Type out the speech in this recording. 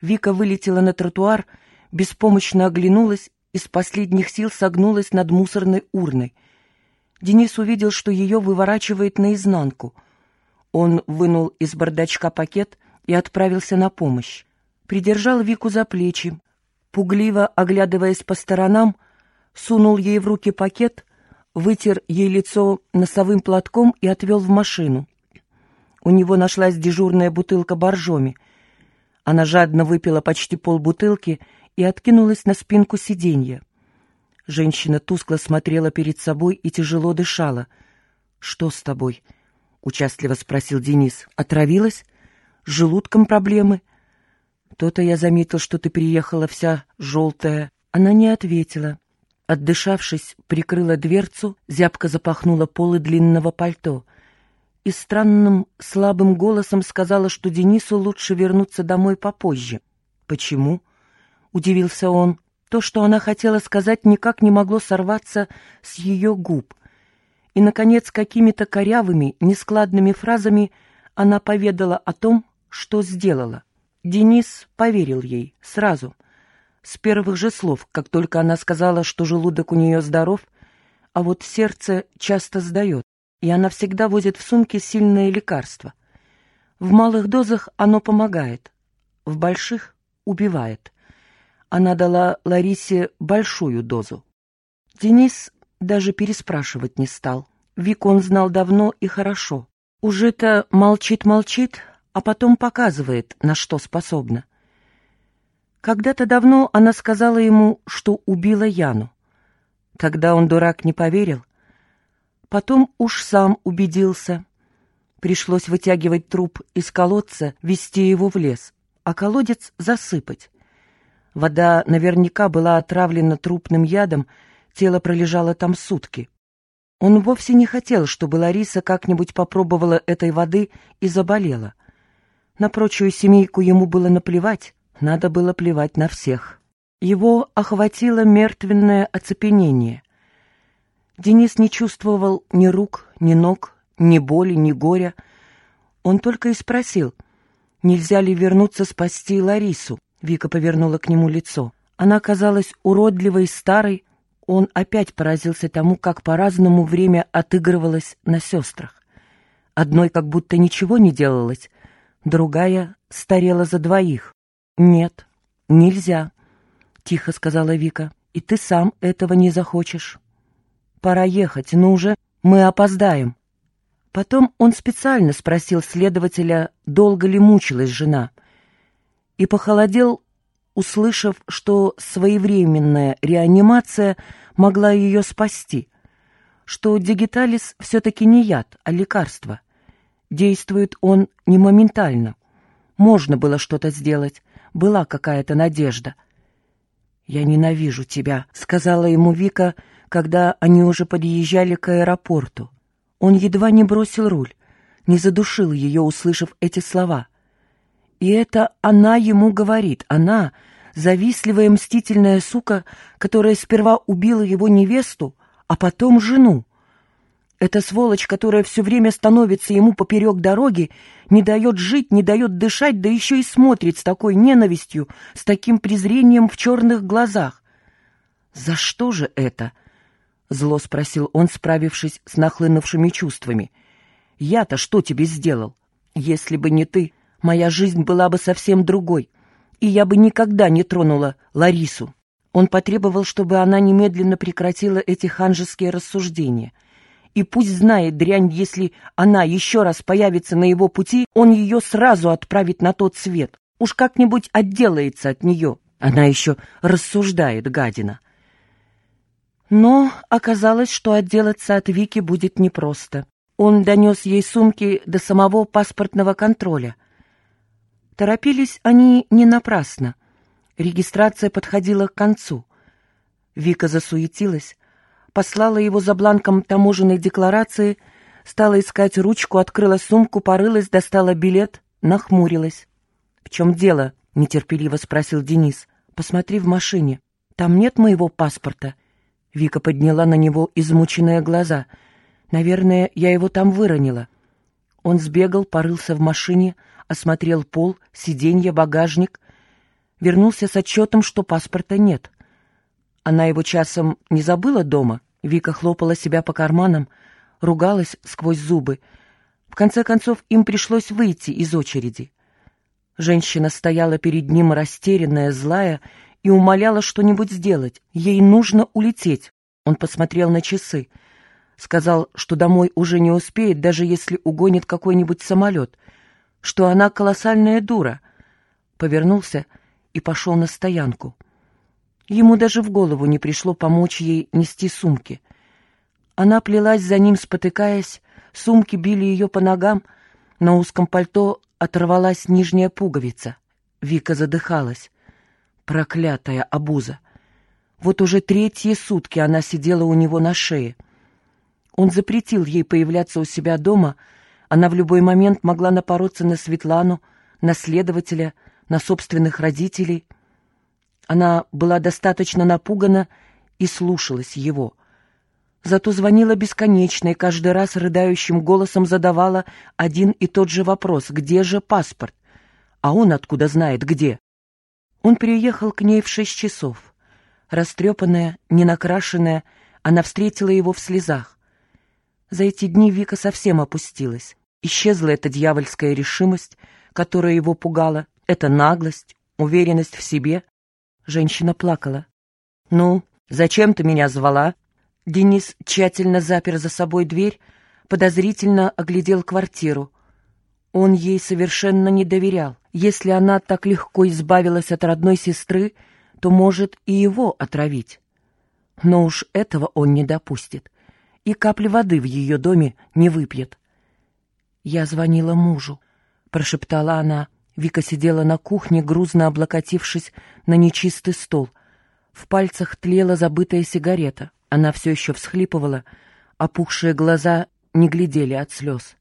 Вика вылетела на тротуар, беспомощно оглянулась и с последних сил согнулась над мусорной урной. Денис увидел, что ее выворачивает наизнанку. Он вынул из бардачка пакет и отправился на помощь. Придержал Вику за плечи, пугливо оглядываясь по сторонам, сунул ей в руки пакет, вытер ей лицо носовым платком и отвел в машину. У него нашлась дежурная бутылка боржоми. Она жадно выпила почти полбутылки и откинулась на спинку сиденья. Женщина тускло смотрела перед собой и тяжело дышала. «Что с тобой?» — участливо спросил Денис. «Отравилась? С желудком проблемы?» «То-то я заметил, что ты приехала вся желтая». Она не ответила. Отдышавшись, прикрыла дверцу, зябко запахнула полы длинного пальто — и странным слабым голосом сказала, что Денису лучше вернуться домой попозже. «Почему?» — удивился он. То, что она хотела сказать, никак не могло сорваться с ее губ. И, наконец, какими-то корявыми, нескладными фразами она поведала о том, что сделала. Денис поверил ей сразу, с первых же слов, как только она сказала, что желудок у нее здоров, а вот сердце часто сдает и она всегда возит в сумке сильное лекарство. В малых дозах оно помогает, в больших — убивает. Она дала Ларисе большую дозу. Денис даже переспрашивать не стал. Вик он знал давно и хорошо. Уже-то молчит-молчит, а потом показывает, на что способна. Когда-то давно она сказала ему, что убила Яну. Тогда он, дурак, не поверил — Потом уж сам убедился. Пришлось вытягивать труп из колодца, вести его в лес, а колодец засыпать. Вода наверняка была отравлена трупным ядом, тело пролежало там сутки. Он вовсе не хотел, чтобы Лариса как-нибудь попробовала этой воды и заболела. На прочую семейку ему было наплевать, надо было плевать на всех. Его охватило мертвенное оцепенение. Денис не чувствовал ни рук, ни ног, ни боли, ни горя. Он только и спросил, нельзя ли вернуться спасти Ларису. Вика повернула к нему лицо. Она казалась уродливой, старой. Он опять поразился тому, как по-разному время отыгрывалось на сестрах. Одной как будто ничего не делалось, другая старела за двоих. «Нет, нельзя», — тихо сказала Вика, — «и ты сам этого не захочешь». Пора ехать, ну уже, мы опоздаем. Потом он специально спросил следователя, долго ли мучилась жена, и похолодел, услышав, что своевременная реанимация могла ее спасти, что дигиталис все-таки не яд, а лекарство. Действует он не моментально. Можно было что-то сделать, была какая-то надежда. «Я ненавижу тебя», — сказала ему Вика, — когда они уже подъезжали к аэропорту. Он едва не бросил руль, не задушил ее, услышав эти слова. И это она ему говорит, она, завистливая мстительная сука, которая сперва убила его невесту, а потом жену. Эта сволочь, которая все время становится ему поперек дороги, не дает жить, не дает дышать, да еще и смотрит с такой ненавистью, с таким презрением в черных глазах. За что же это? —— зло спросил он, справившись с нахлынувшими чувствами. «Я-то что тебе сделал? Если бы не ты, моя жизнь была бы совсем другой, и я бы никогда не тронула Ларису». Он потребовал, чтобы она немедленно прекратила эти ханжеские рассуждения. И пусть знает дрянь, если она еще раз появится на его пути, он ее сразу отправит на тот свет. Уж как-нибудь отделается от нее. Она еще рассуждает, гадина. Но оказалось, что отделаться от Вики будет непросто. Он донес ей сумки до самого паспортного контроля. Торопились они не напрасно. Регистрация подходила к концу. Вика засуетилась, послала его за бланком таможенной декларации, стала искать ручку, открыла сумку, порылась, достала билет, нахмурилась. «В чем дело?» — нетерпеливо спросил Денис. «Посмотри в машине. Там нет моего паспорта». Вика подняла на него измученные глаза. «Наверное, я его там выронила». Он сбегал, порылся в машине, осмотрел пол, сиденье, багажник. Вернулся с отчетом, что паспорта нет. Она его часом не забыла дома? Вика хлопала себя по карманам, ругалась сквозь зубы. В конце концов, им пришлось выйти из очереди. Женщина стояла перед ним растерянная, злая, и умоляла что-нибудь сделать. Ей нужно улететь. Он посмотрел на часы. Сказал, что домой уже не успеет, даже если угонит какой-нибудь самолет. Что она колоссальная дура. Повернулся и пошел на стоянку. Ему даже в голову не пришло помочь ей нести сумки. Она плелась за ним, спотыкаясь, сумки били ее по ногам, на узком пальто оторвалась нижняя пуговица. Вика задыхалась. Проклятая обуза! Вот уже третьи сутки она сидела у него на шее. Он запретил ей появляться у себя дома, она в любой момент могла напороться на Светлану, на следователя, на собственных родителей. Она была достаточно напугана и слушалась его. Зато звонила бесконечно и каждый раз рыдающим голосом задавала один и тот же вопрос «Где же паспорт?» А он откуда знает, где? Он переехал к ней в шесть часов. Растрепанная, ненакрашенная, она встретила его в слезах. За эти дни Вика совсем опустилась. Исчезла эта дьявольская решимость, которая его пугала, эта наглость, уверенность в себе. Женщина плакала. «Ну, зачем ты меня звала?» Денис тщательно запер за собой дверь, подозрительно оглядел квартиру. Он ей совершенно не доверял. Если она так легко избавилась от родной сестры, то может и его отравить. Но уж этого он не допустит. И капли воды в ее доме не выпьет. «Я звонила мужу», — прошептала она. Вика сидела на кухне, грузно облокотившись на нечистый стол. В пальцах тлела забытая сигарета. Она все еще всхлипывала, опухшие глаза не глядели от слез.